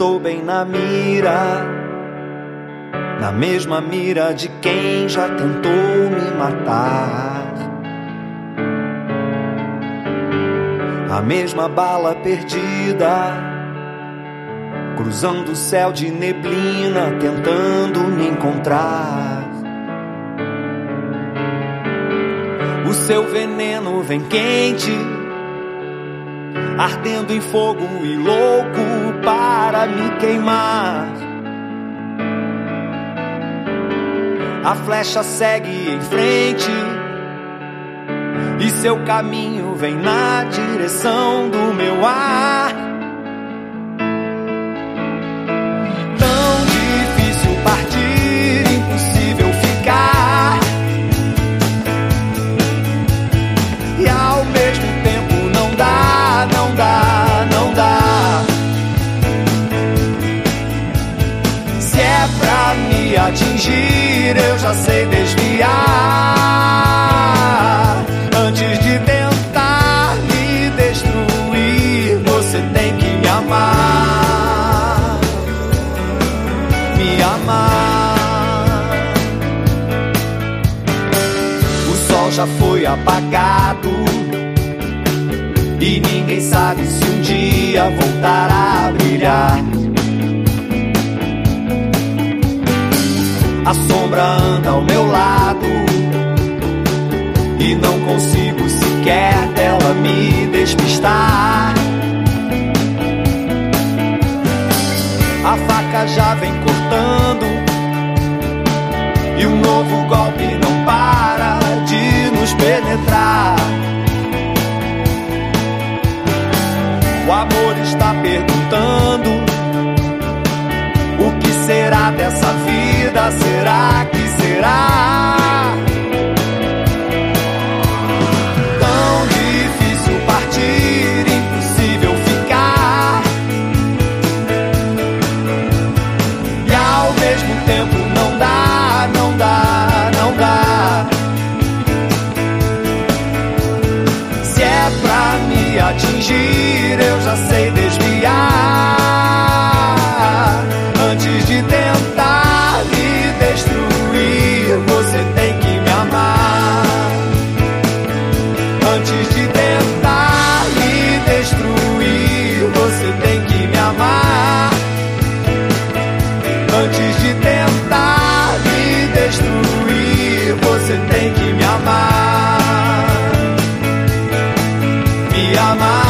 estou bem na mira, na mesma mira de quem já tentou me matar. A mesma bala perdida, cruzando o céu de neblina, tentando me encontrar. O seu veneno vem quente ardendo em fogo e louco me queimar. A flecha segue em frente e seu caminho vem na direção do meu atingir, eu já sei desviar. Antes de tentar me destruir, você tem que me amar. Me amar. O sol já foi apagado. E ninguém sabe se um dia voltará a brilhar. A sombra anda ao meu lado e não consigo sequer dela me despistar. A faca já vem cortando e um novo golpe não para de nos penetrar. O amor está perguntando o que será dessa vida. Será atingir, eu já sei. my.